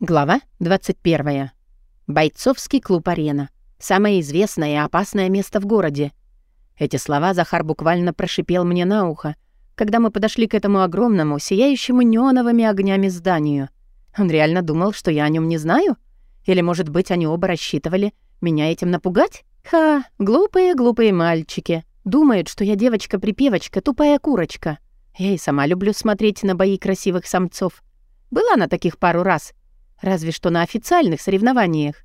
Глава 21. Бойцовский клуб «Арена». Самое известное и опасное место в городе. Эти слова Захар буквально прошипел мне на ухо, когда мы подошли к этому огромному, сияющему неоновыми огнями зданию. Он реально думал, что я о нем не знаю? Или, может быть, они оба рассчитывали меня этим напугать? Ха, глупые-глупые мальчики. Думают, что я девочка-припевочка, тупая курочка. Я и сама люблю смотреть на бои красивых самцов. Была на таких пару раз — Разве что на официальных соревнованиях.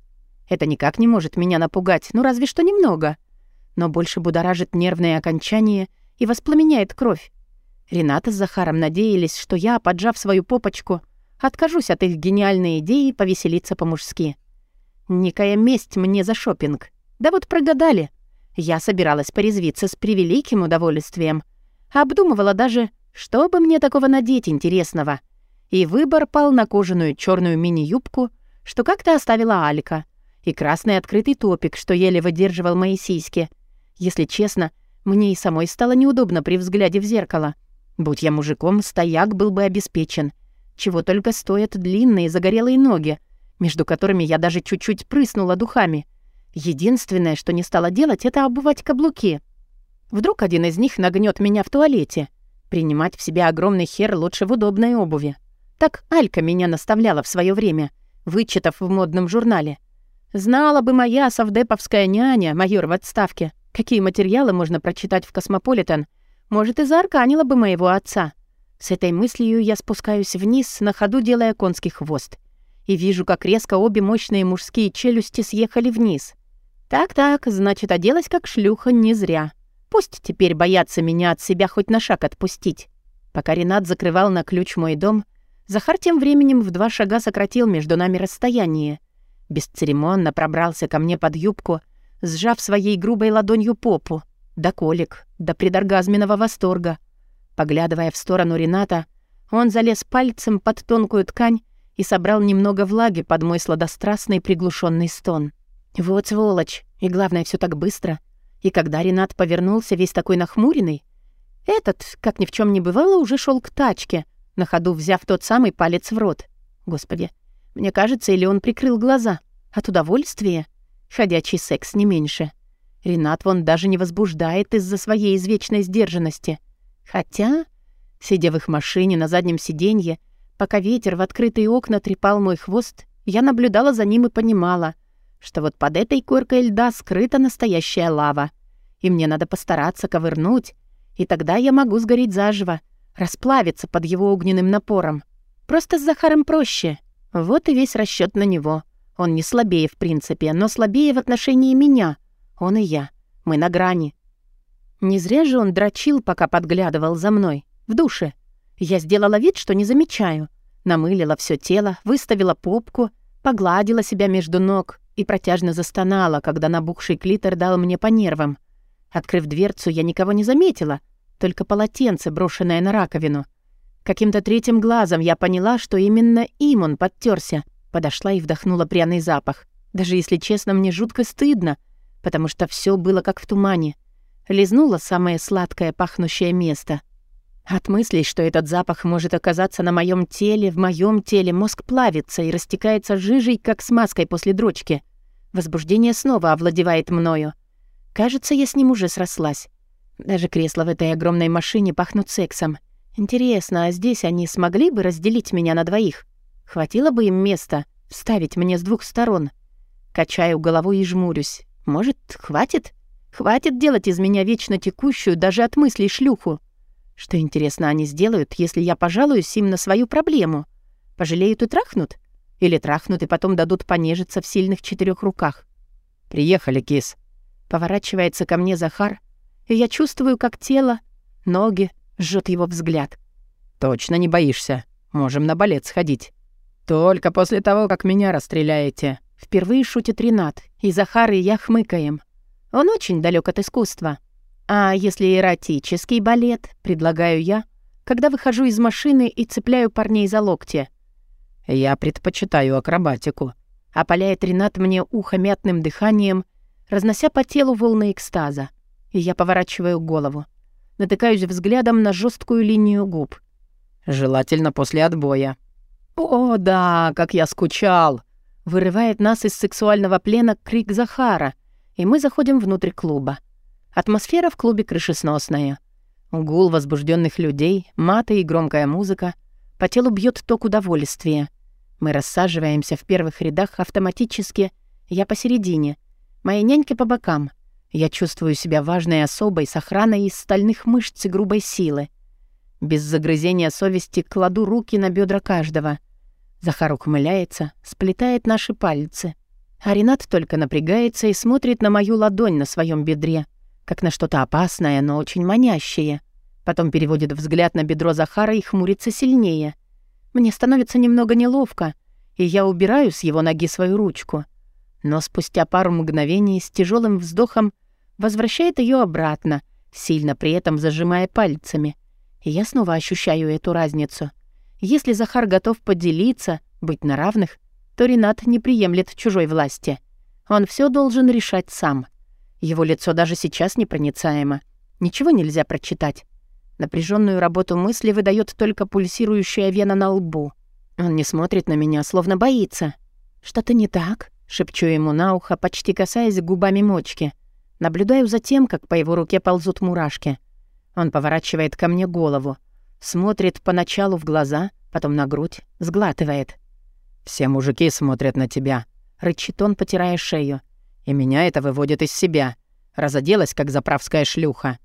Это никак не может меня напугать, ну разве что немного. Но больше будоражит нервное окончание и воспламеняет кровь. Рената с Захаром надеялись, что я, поджав свою попочку, откажусь от их гениальной идеи повеселиться по-мужски. Некая месть мне за шопинг. Да вот прогадали. Я собиралась порезвиться с превеликим удовольствием. Обдумывала даже, что бы мне такого надеть интересного — и выбор пал на кожаную черную мини-юбку, что как-то оставила Алька, и красный открытый топик, что еле выдерживал мои сиськи. Если честно, мне и самой стало неудобно при взгляде в зеркало. Будь я мужиком, стояк был бы обеспечен. Чего только стоят длинные загорелые ноги, между которыми я даже чуть-чуть прыснула духами. Единственное, что не стала делать, это обувать каблуки. Вдруг один из них нагнет меня в туалете. Принимать в себя огромный хер лучше в удобной обуви. Так Алька меня наставляла в свое время, вычитав в модном журнале. Знала бы моя совдеповская няня, майор в отставке, какие материалы можно прочитать в «Cosmopolitan», может, и заарканила бы моего отца. С этой мыслью я спускаюсь вниз, на ходу делая конский хвост. И вижу, как резко обе мощные мужские челюсти съехали вниз. Так-так, значит, оделась как шлюха не зря. Пусть теперь боятся меня от себя хоть на шаг отпустить. Пока Ренат закрывал на ключ мой дом, Захар тем временем в два шага сократил между нами расстояние. Бесцеремонно пробрался ко мне под юбку, сжав своей грубой ладонью попу. До колик, до предоргазменного восторга. Поглядывая в сторону Рената, он залез пальцем под тонкую ткань и собрал немного влаги под мой сладострастный приглушенный стон. Вот сволочь, и главное, все так быстро. И когда Ренат повернулся весь такой нахмуренный, этот, как ни в чем не бывало, уже шел к тачке — на ходу взяв тот самый палец в рот. Господи, мне кажется, или он прикрыл глаза. От удовольствия? Ходячий секс не меньше. Ренат вон даже не возбуждает из-за своей извечной сдержанности. Хотя, сидя в их машине на заднем сиденье, пока ветер в открытые окна трепал мой хвост, я наблюдала за ним и понимала, что вот под этой коркой льда скрыта настоящая лава. И мне надо постараться ковырнуть, и тогда я могу сгореть заживо, расплавиться под его огненным напором. Просто с Захаром проще. Вот и весь расчет на него. Он не слабее в принципе, но слабее в отношении меня. Он и я. Мы на грани. Не зря же он дрочил, пока подглядывал за мной. В душе. Я сделала вид, что не замечаю. Намылила все тело, выставила попку, погладила себя между ног и протяжно застонала, когда набухший клитор дал мне по нервам. Открыв дверцу, я никого не заметила — только полотенце, брошенное на раковину. Каким-то третьим глазом я поняла, что именно им он подтерся. Подошла и вдохнула пряный запах. Даже если честно, мне жутко стыдно, потому что все было как в тумане. Лизнула самое сладкое пахнущее место. От мыслей, что этот запах может оказаться на моем теле, в моем теле, мозг плавится и растекается жижей, как смазкой после дрочки. Возбуждение снова овладевает мною. Кажется, я с ним уже срослась. Даже кресла в этой огромной машине пахнут сексом. Интересно, а здесь они смогли бы разделить меня на двоих? Хватило бы им места вставить мне с двух сторон? Качаю головой и жмурюсь. Может, хватит? Хватит делать из меня вечно текущую даже от мыслей шлюху. Что интересно они сделают, если я пожалуюсь им на свою проблему? Пожалеют и трахнут? Или трахнут и потом дадут понежиться в сильных четырех руках? «Приехали, кис». Поворачивается ко мне Захар, и я чувствую, как тело, ноги жжет его взгляд. «Точно не боишься? Можем на балет сходить. Только после того, как меня расстреляете». Впервые шутит Ренат, и Захар и я хмыкаем. Он очень далек от искусства. А если эротический балет, предлагаю я, когда выхожу из машины и цепляю парней за локти. «Я предпочитаю акробатику», — опаляет Ренат мне ухо мятным дыханием, разнося по телу волны экстаза и я поворачиваю голову. Натыкаюсь взглядом на жесткую линию губ. «Желательно после отбоя». «О, да, как я скучал!» Вырывает нас из сексуального плена крик Захара, и мы заходим внутрь клуба. Атмосфера в клубе крышесносная. Гул возбужденных людей, маты и громкая музыка. По телу бьет ток удовольствия. Мы рассаживаемся в первых рядах автоматически. Я посередине. Мои няньки по бокам. Я чувствую себя важной особой с охраной из стальных мышц и грубой силы. Без загрызения совести кладу руки на бедра каждого. Захар ухмыляется, сплетает наши пальцы. А Ренат только напрягается и смотрит на мою ладонь на своем бедре, как на что-то опасное, но очень манящее. Потом переводит взгляд на бедро Захара и хмурится сильнее. Мне становится немного неловко, и я убираю с его ноги свою ручку. Но спустя пару мгновений с тяжелым вздохом возвращает ее обратно, сильно при этом зажимая пальцами. И я снова ощущаю эту разницу. Если Захар готов поделиться, быть на равных, то Ренат не приемлет чужой власти. Он все должен решать сам. Его лицо даже сейчас непроницаемо. Ничего нельзя прочитать. Напряженную работу мысли выдает только пульсирующая вена на лбу. Он не смотрит на меня, словно боится. «Что-то не так?» — шепчу ему на ухо, почти касаясь губами мочки. Наблюдаю за тем, как по его руке ползут мурашки. Он поворачивает ко мне голову. Смотрит поначалу в глаза, потом на грудь, сглатывает. «Все мужики смотрят на тебя», — рычит он, потирая шею. «И меня это выводит из себя. Разоделась, как заправская шлюха».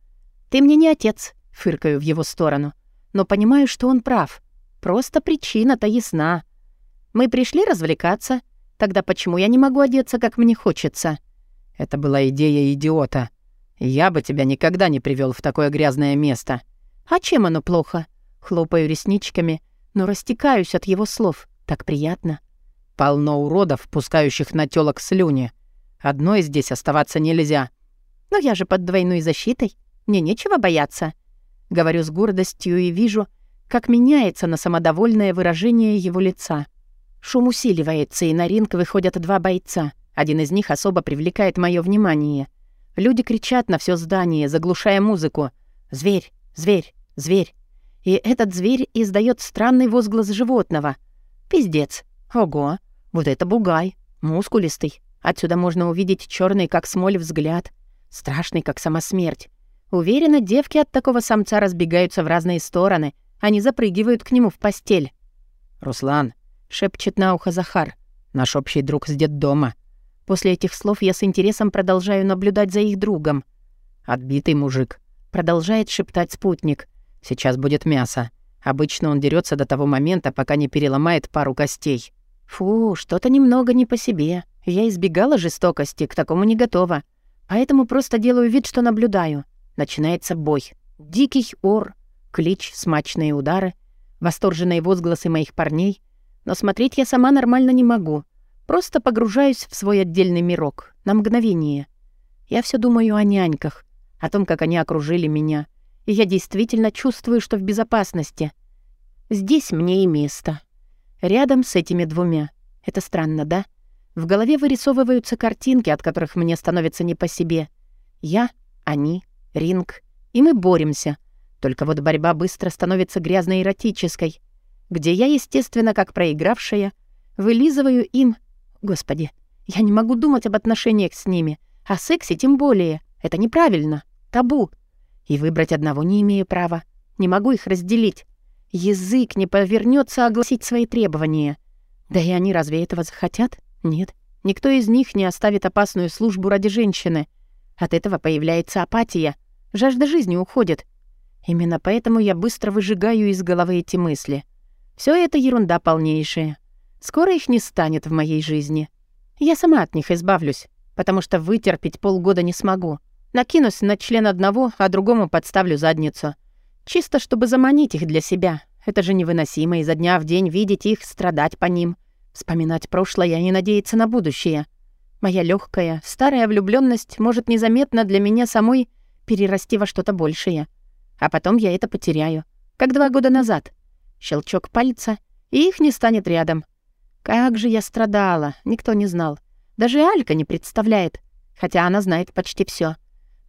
«Ты мне не отец», Фыркаю в его сторону. Но понимаю, что он прав. Просто причина-то ясна. Мы пришли развлекаться. Тогда почему я не могу одеться, как мне хочется? Это была идея идиота. Я бы тебя никогда не привел в такое грязное место. А чем оно плохо? Хлопаю ресничками, но растекаюсь от его слов. Так приятно. Полно уродов, пускающих на тёлок слюни. Одной здесь оставаться нельзя. Но я же под двойной защитой. Мне нечего бояться. Говорю с гордостью и вижу, как меняется на самодовольное выражение его лица. Шум усиливается, и на ринг выходят два бойца. Один из них особо привлекает мое внимание. Люди кричат на все здание, заглушая музыку. «Зверь! Зверь! Зверь!» И этот зверь издает странный возглас животного. «Пиздец! Ого! Вот это бугай! Мускулистый! Отсюда можно увидеть черный, как смоль, взгляд. Страшный, как сама смерть. Уверена, девки от такого самца разбегаются в разные стороны. Они запрыгивают к нему в постель. «Руслан», — шепчет на ухо Захар, — «наш общий друг с детдома». После этих слов я с интересом продолжаю наблюдать за их другом. «Отбитый мужик», — продолжает шептать спутник. «Сейчас будет мясо. Обычно он дерется до того момента, пока не переломает пару костей». «Фу, что-то немного не по себе. Я избегала жестокости, к такому не готова. Поэтому просто делаю вид, что наблюдаю. Начинается бой. Дикий ор, клич, смачные удары, восторженные возгласы моих парней. Но смотреть я сама нормально не могу. Просто погружаюсь в свой отдельный мирок. На мгновение. Я все думаю о няньках, о том, как они окружили меня. И я действительно чувствую, что в безопасности. Здесь мне и место. Рядом с этими двумя. Это странно, да? В голове вырисовываются картинки, от которых мне становится не по себе. Я, они, ринг, и мы боремся. Только вот борьба быстро становится грязно-эротической, где я, естественно, как проигравшая, вылизываю им... Господи, я не могу думать об отношениях с ними, о сексе тем более. Это неправильно, табу. И выбрать одного не имею права. Не могу их разделить. Язык не повернется огласить свои требования. Да и они разве этого захотят? Нет. Никто из них не оставит опасную службу ради женщины — от этого появляется апатия, жажда жизни уходит. Именно поэтому я быстро выжигаю из головы эти мысли. Все это ерунда полнейшая. Скоро их не станет в моей жизни. Я сама от них избавлюсь, потому что вытерпеть полгода не смогу. Накинусь на член одного, а другому подставлю задницу. Чисто чтобы заманить их для себя. Это же невыносимо изо дня в день видеть их, страдать по ним. Вспоминать прошлое и надеяться на будущее — Моя легкая, старая влюбленность может незаметно для меня самой перерасти во что-то большее. А потом я это потеряю, как два года назад. Щелчок пальца, и их не станет рядом. Как же я страдала, никто не знал. Даже Алька не представляет, хотя она знает почти все.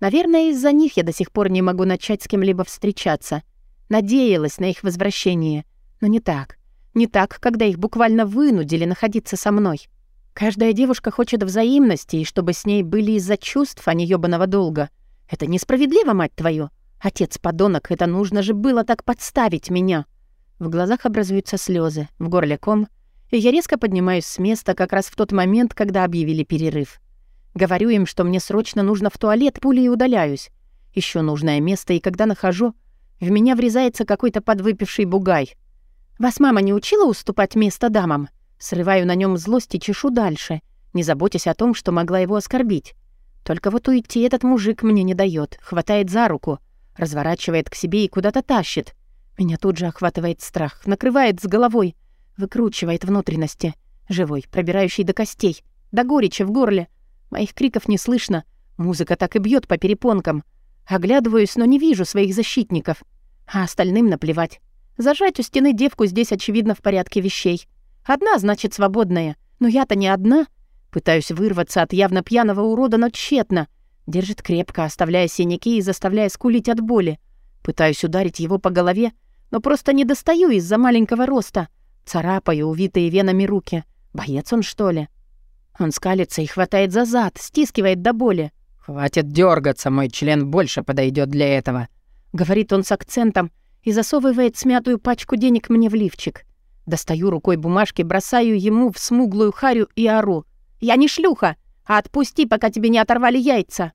Наверное, из-за них я до сих пор не могу начать с кем-либо встречаться. Надеялась на их возвращение, но не так. Не так, когда их буквально вынудили находиться со мной. Каждая девушка хочет взаимности, и чтобы с ней были из-за чувств, а не ёбаного долга. Это несправедливо, мать твою. Отец-подонок, это нужно же было так подставить меня. В глазах образуются слезы, в горле ком, я резко поднимаюсь с места как раз в тот момент, когда объявили перерыв. Говорю им, что мне срочно нужно в туалет, пулей удаляюсь. Ищу нужное место, и когда нахожу, в меня врезается какой-то подвыпивший бугай. «Вас мама не учила уступать место дамам?» Срываю на нем злость и чешу дальше, не заботясь о том, что могла его оскорбить. Только вот уйти этот мужик мне не дает, хватает за руку, разворачивает к себе и куда-то тащит. Меня тут же охватывает страх, накрывает с головой, выкручивает внутренности. Живой, пробирающий до костей, до горечи в горле. Моих криков не слышно, музыка так и бьет по перепонкам. Оглядываюсь, но не вижу своих защитников. А остальным наплевать. Зажать у стены девку здесь, очевидно, в порядке вещей. Одна, значит, свободная. Но я-то не одна. Пытаюсь вырваться от явно пьяного урода, но тщетно. Держит крепко, оставляя синяки и заставляя скулить от боли. Пытаюсь ударить его по голове, но просто не достаю из-за маленького роста. Царапаю увитые венами руки. Боец он, что ли? Он скалится и хватает за зад, стискивает до боли. «Хватит дергаться, мой член больше подойдет для этого», — говорит он с акцентом, и засовывает смятую пачку денег мне в лифчик. Достаю рукой бумажки, бросаю ему в смуглую харю и ору. «Я не шлюха! А отпусти, пока тебе не оторвали яйца!»